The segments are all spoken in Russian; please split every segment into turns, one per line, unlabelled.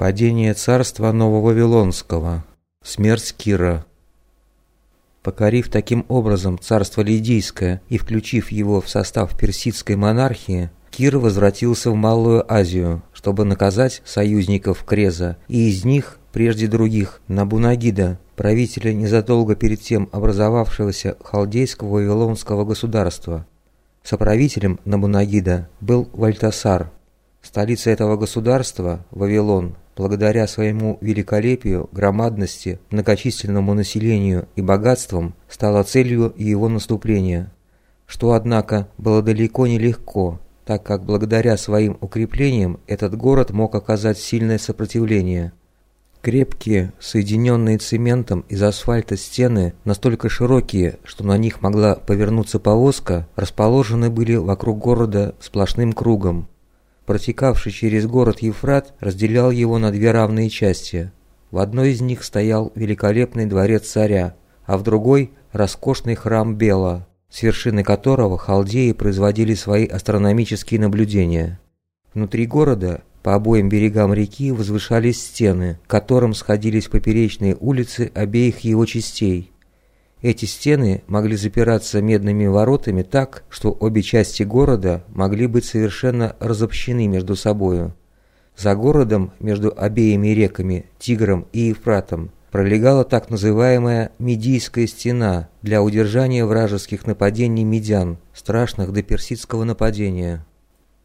Падение царства Нововавилонского. Смерть Кира. Покорив таким образом царство Лидийское и включив его в состав персидской монархии, Кир возвратился в Малую Азию, чтобы наказать союзников Креза, и из них, прежде других, Набунагида, правителя незадолго перед тем образовавшегося халдейского вавилонского государства. Соправителем Набунагида был Вальтасар. Столица этого государства, Вавилон, благодаря своему великолепию, громадности, многочисленному населению и богатствам, стала целью его наступления. Что, однако, было далеко не легко, так как благодаря своим укреплениям этот город мог оказать сильное сопротивление. Крепкие, соединенные цементом из асфальта стены, настолько широкие, что на них могла повернуться повозка, расположены были вокруг города сплошным кругом протекавший через город Ефрат, разделял его на две равные части. В одной из них стоял великолепный дворец царя, а в другой – роскошный храм Бела, с вершины которого халдеи производили свои астрономические наблюдения. Внутри города по обоим берегам реки возвышались стены, к которым сходились поперечные улицы обеих его частей, эти стены могли запираться медными воротами так, что обе части города могли быть совершенно разобщены между собою. За городом между обеими реками, Тигром и Ефратом, пролегала так называемая Медийская стена для удержания вражеских нападений медян, страшных до персидского нападения.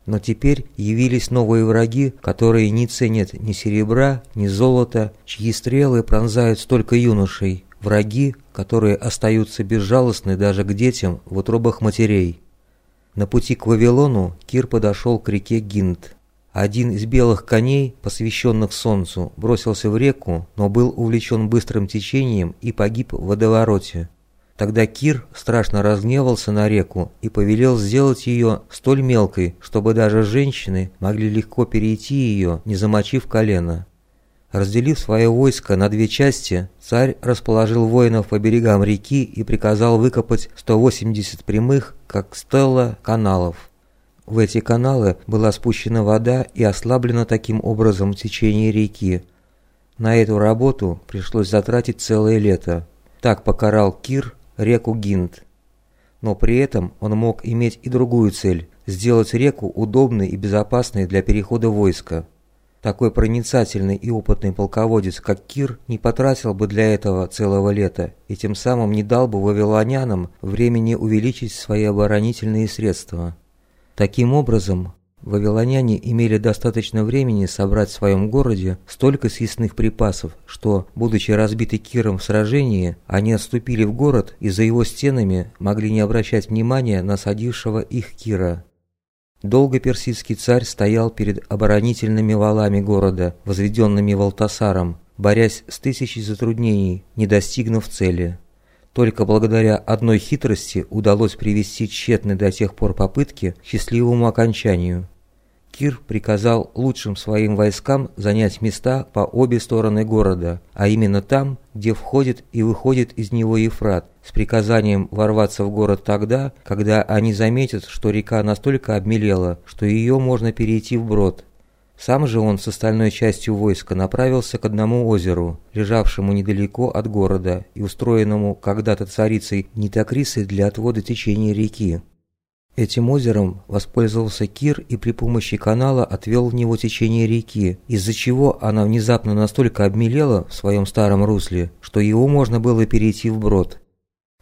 Но теперь явились новые враги, которые не ценят ни серебра, ни золота, чьи стрелы пронзают столько юношей, враги, которые остаются безжалостны даже к детям в утробах матерей. На пути к Вавилону Кир подошел к реке Гинд. Один из белых коней, посвященных солнцу, бросился в реку, но был увлечен быстрым течением и погиб в водовороте. Тогда Кир страшно разгневался на реку и повелел сделать ее столь мелкой, чтобы даже женщины могли легко перейти ее, не замочив колено. Разделив свое войско на две части, царь расположил воинов по берегам реки и приказал выкопать 180 прямых, как стелла, каналов. В эти каналы была спущена вода и ослаблено таким образом течение реки. На эту работу пришлось затратить целое лето. Так покарал Кир реку Гинд. Но при этом он мог иметь и другую цель – сделать реку удобной и безопасной для перехода войска. Такой проницательный и опытный полководец, как Кир, не потратил бы для этого целого лета и тем самым не дал бы вавилонянам времени увеличить свои оборонительные средства. Таким образом, вавилоняне имели достаточно времени собрать в своем городе столько съестных припасов, что, будучи разбиты Киром в сражении, они отступили в город и за его стенами могли не обращать внимания на садившего их Кира. Долго персидский царь стоял перед оборонительными валами города, возведенными Валтасаром, борясь с тысячей затруднений, не достигнув цели. Только благодаря одной хитрости удалось привести тщетные до тех пор попытки к счастливому окончанию. Кир приказал лучшим своим войскам занять места по обе стороны города, а именно там, где входит и выходит из него Ефрат, с приказанием ворваться в город тогда, когда они заметят, что река настолько обмелела, что ее можно перейти вброд. Сам же он с остальной частью войска направился к одному озеру, лежавшему недалеко от города и устроенному когда-то царицей Нитокрисой для отвода течения реки. Этим озером воспользовался Кир и при помощи канала отвел в него течение реки, из-за чего она внезапно настолько обмелела в своем старом русле, что его можно было перейти вброд.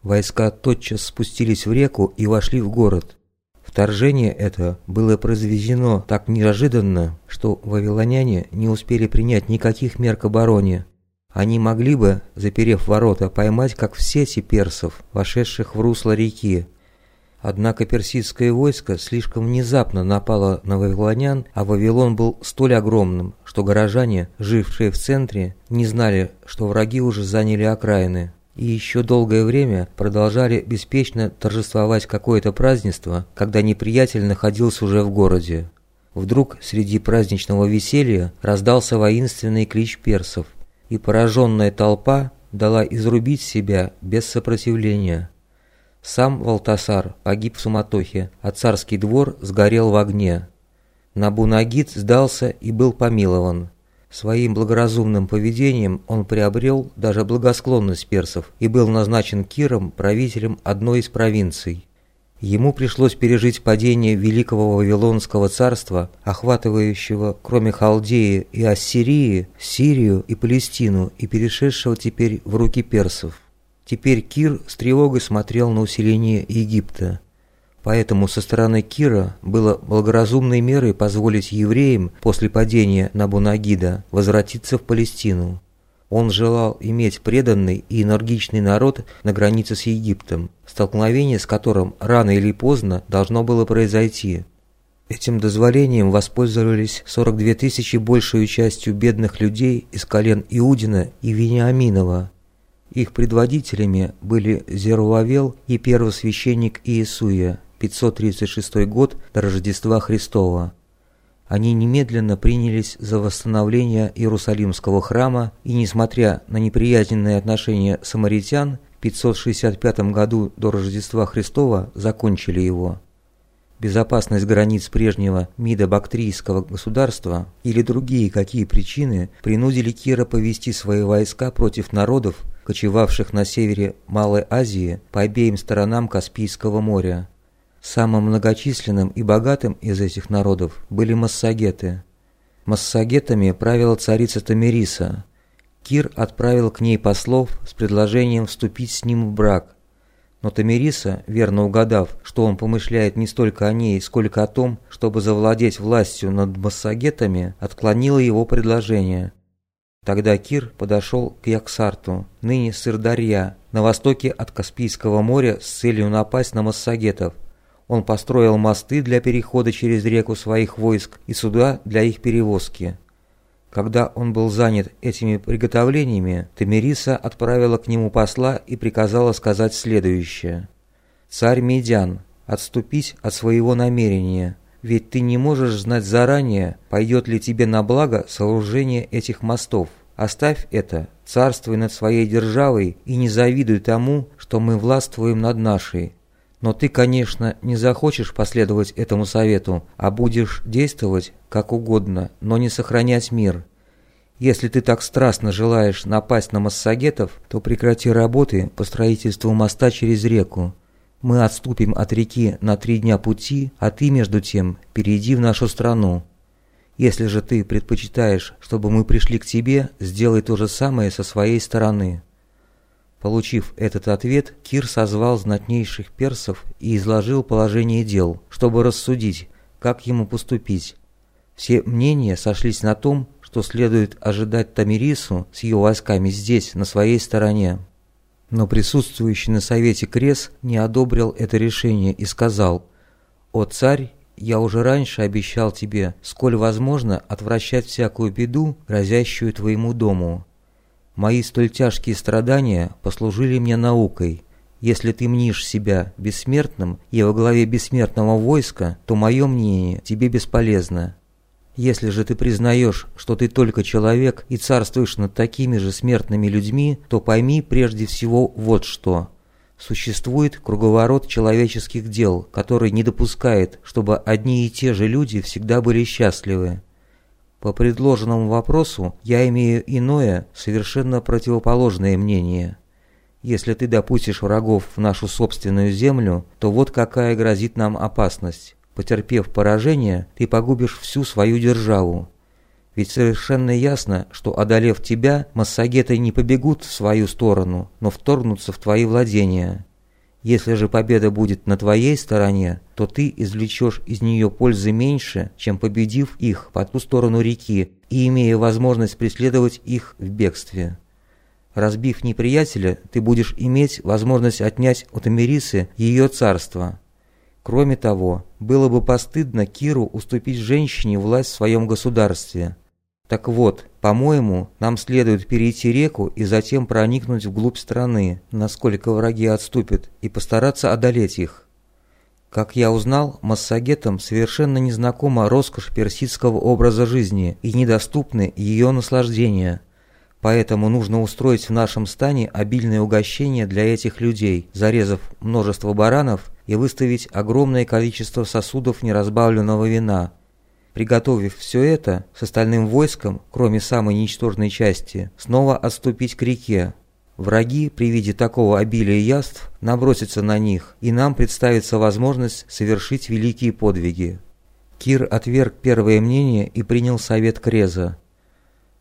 Войска тотчас спустились в реку и вошли в город. Вторжение это было произведено так неожиданно, что вавилоняне не успели принять никаких мер к обороне. Они могли бы, заперев ворота, поймать как в сети персов, вошедших в русло реки, Однако персидское войско слишком внезапно напало на вавилонян, а Вавилон был столь огромным, что горожане, жившие в центре, не знали, что враги уже заняли окраины. И еще долгое время продолжали беспечно торжествовать какое-то празднество, когда неприятель находился уже в городе. Вдруг среди праздничного веселья раздался воинственный клич персов, и пораженная толпа дала изрубить себя без сопротивления. Сам Валтасар погиб в суматохе, а царский двор сгорел в огне. Набунагид сдался и был помилован. Своим благоразумным поведением он приобрел даже благосклонность персов и был назначен Киром правителем одной из провинций. Ему пришлось пережить падение Великого Вавилонского царства, охватывающего, кроме Халдеи и Ассирии, Сирию и Палестину и перешедшего теперь в руки персов. Теперь Кир с тревогой смотрел на усиление Египта. Поэтому со стороны Кира было благоразумной мерой позволить евреям после падения Набунагида возвратиться в Палестину. Он желал иметь преданный и энергичный народ на границе с Египтом, столкновение с которым рано или поздно должно было произойти. Этим дозволением воспользовались 42 тысячи большую частью бедных людей из колен Иудина и Вениаминова. Их предводителями были Зерувавел и первосвященник Иисуя, 536 год до Рождества Христова они немедленно принялись за восстановление Иерусалимского храма и, несмотря на неприязненные отношения самаритян, в 565 году до Рождества Христова закончили его. Безопасность границ прежнего Мидо-Бактрийского государства или другие какие причины принудили Кира повести свои войска против народов, кочевавших на севере Малой Азии по обеим сторонам Каспийского моря. Самым многочисленным и богатым из этих народов были массагеты. Массагетами правила царица Тамириса. Кир отправил к ней послов с предложением вступить с ним в брак. Но Тамириса, верно угадав, что он помышляет не столько о ней, сколько о том, чтобы завладеть властью над массагетами, отклонила его предложение. Тогда Кир подошел к Яксарту, ныне Сырдарья, на востоке от Каспийского моря с целью напасть на массагетов, он построил мосты для перехода через реку своих войск и суда для их перевозки. Когда он был занят этими приготовлениями, Тамириса отправила к нему посла и приказала сказать следующее. «Царь Медян, отступись от своего намерения, ведь ты не можешь знать заранее, пойдет ли тебе на благо сооружение этих мостов. Оставь это, царствуй над своей державой и не завидуй тому, что мы властвуем над нашей, но ты, конечно, не захочешь последовать этому совету, а будешь действовать как угодно, но не сохранять мир. Если ты так страстно желаешь напасть на массагетов, то прекрати работы по строительству моста через реку. Мы отступим от реки на три дня пути, а ты, между тем, перейди в нашу страну. Если же ты предпочитаешь, чтобы мы пришли к тебе, сделай то же самое со своей стороны». Получив этот ответ, Кир созвал знатнейших персов и изложил положение дел, чтобы рассудить, как ему поступить. Все мнения сошлись на том, что следует ожидать Тамирису с ее войсками здесь, на своей стороне. Но присутствующий на совете Крес не одобрил это решение и сказал, «О царь, я уже раньше обещал тебе, сколь возможно, отвращать всякую беду, грозящую твоему дому. Мои столь тяжкие страдания послужили мне наукой. Если ты мнишь себя бессмертным и во главе бессмертного войска, то мое мнение тебе бесполезно. Если же ты признаешь, что ты только человек и царствуешь над такими же смертными людьми, то пойми прежде всего вот что. Существует круговорот человеческих дел, который не допускает, чтобы одни и те же люди всегда были счастливы. По предложенному вопросу я имею иное, совершенно противоположное мнение. Если ты допустишь врагов в нашу собственную землю, то вот какая грозит нам опасность. Потерпев поражение, ты погубишь всю свою державу. Ведь совершенно ясно, что одолев тебя, массагеты не побегут в свою сторону, но вторгнутся в твои владения. Если же победа будет на твоей стороне, то ты извлечешь из нее пользы меньше, чем победив их по ту сторону реки и имея возможность преследовать их в бегстве. Разбив неприятеля, ты будешь иметь возможность отнять у Тамирисы ее царство. Кроме того, было бы постыдно Киру уступить женщине власть в своем государстве – так вот, по-моему, нам следует перейти реку и затем проникнуть вглубь страны, насколько враги отступят, и постараться одолеть их. Как я узнал, массагетам совершенно незнакома роскошь персидского образа жизни и недоступны ее наслаждения. Поэтому нужно устроить в нашем стане обильное угощение для этих людей, зарезав множество баранов и выставить огромное количество сосудов неразбавленного вина – приготовив все это, с остальным войском, кроме самой ничтожной части, снова отступить к реке. Враги при виде такого обилия яств набросятся на них, и нам представится возможность совершить великие подвиги. Кир отверг первое мнение и принял совет Креза.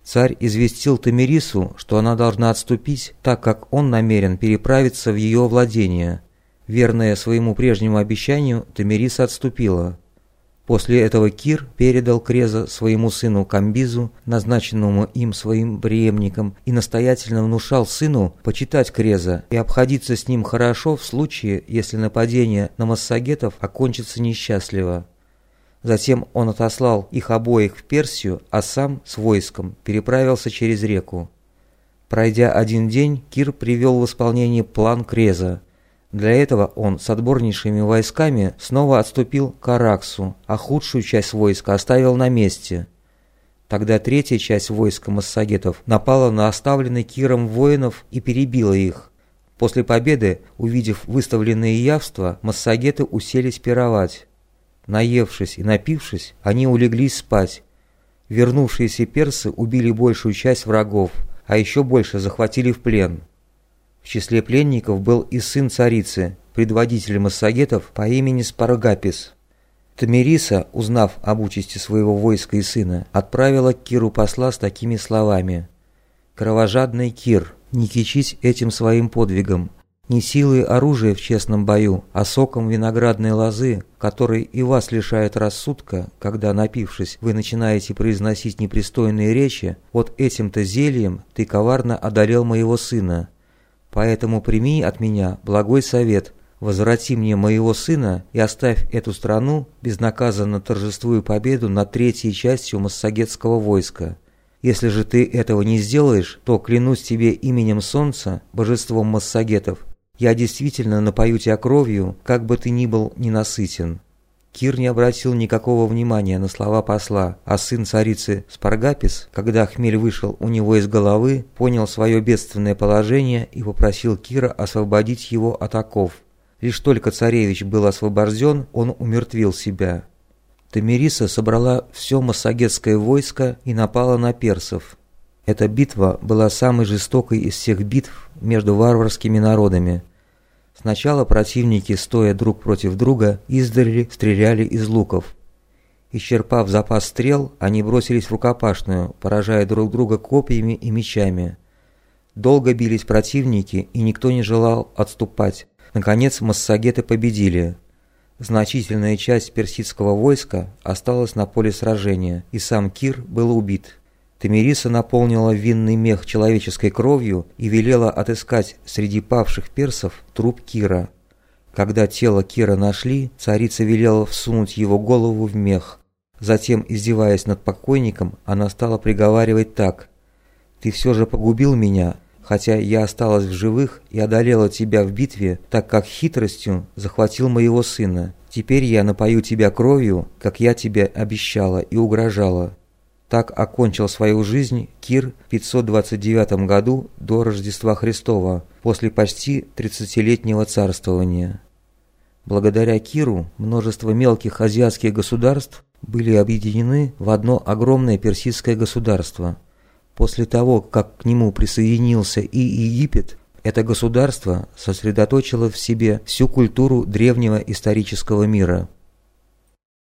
Царь известил Тамирису, что она должна отступить, так как он намерен переправиться в ее владение. Верная своему прежнему обещанию, Тамириса отступила. После этого Кир передал Креза своему сыну Камбизу, назначенному им своим преемником, и настоятельно внушал сыну почитать Креза и обходиться с ним хорошо в случае, если нападение на массагетов окончится несчастливо. Затем он отослал их обоих в Персию, а сам с войском переправился через реку. Пройдя один день, Кир привел в исполнение план Креза – для этого он с отборнейшими войсками снова отступил к Араксу, а худшую часть войска оставил на месте. Тогда третья часть войска массагетов напала на оставленный Киром воинов и перебила их. После победы, увидев выставленные явства, массагеты уселись пировать. Наевшись и напившись, они улеглись спать. Вернувшиеся персы убили большую часть врагов, а еще больше захватили в плен. В числе пленников был и сын царицы, предводитель массагетов по имени Спарагапис. Тамириса, узнав об участи своего войска и сына, отправила к Киру посла с такими словами. «Кровожадный Кир, не кичись этим своим подвигом, не силой оружия в честном бою, а соком виноградной лозы, который и вас лишает рассудка, когда, напившись, вы начинаете произносить непристойные речи, вот этим-то зельем ты коварно одолел моего сына, Поэтому прими от меня благой совет, возврати мне моего сына и оставь эту страну, безнаказанно торжествуя победу над третьей частью массагетского войска. Если же ты этого не сделаешь, то клянусь тебе именем солнца, божеством массагетов, я действительно напою тебя кровью, как бы ты ни был ненасытен». Кир не обратил никакого внимания на слова посла, а сын царицы Спаргапис, когда хмель вышел у него из головы, понял свое бедственное положение и попросил Кира освободить его от оков. Лишь только царевич был освобожден, он умертвил себя. Тамириса собрала все массагетское войско и напала на персов. Эта битва была самой жестокой из всех битв между варварскими народами. Сначала противники, стоя друг против друга, издали стреляли из луков. Исчерпав запас стрел, они бросились в рукопашную, поражая друг друга копьями и мечами. Долго бились противники, и никто не желал отступать. Наконец массагеты победили. Значительная часть персидского войска осталась на поле сражения, и сам Кир был убит. Тамириса наполнила винный мех человеческой кровью и велела отыскать среди павших персов труп Кира. Когда тело Кира нашли, царица велела всунуть его голову в мех. Затем, издеваясь над покойником, она стала приговаривать так. «Ты все же погубил меня, хотя я осталась в живых и одолела тебя в битве, так как хитростью захватил моего сына. Теперь я напою тебя кровью, как я тебе обещала и угрожала». Так окончил свою жизнь Кир в 529 году до Рождества Христова, после почти 30-летнего царствования. Благодаря Киру множество мелких азиатских государств были объединены в одно огромное персидское государство. После того, как к нему присоединился и Египет, это государство сосредоточило в себе всю культуру древнего исторического мира –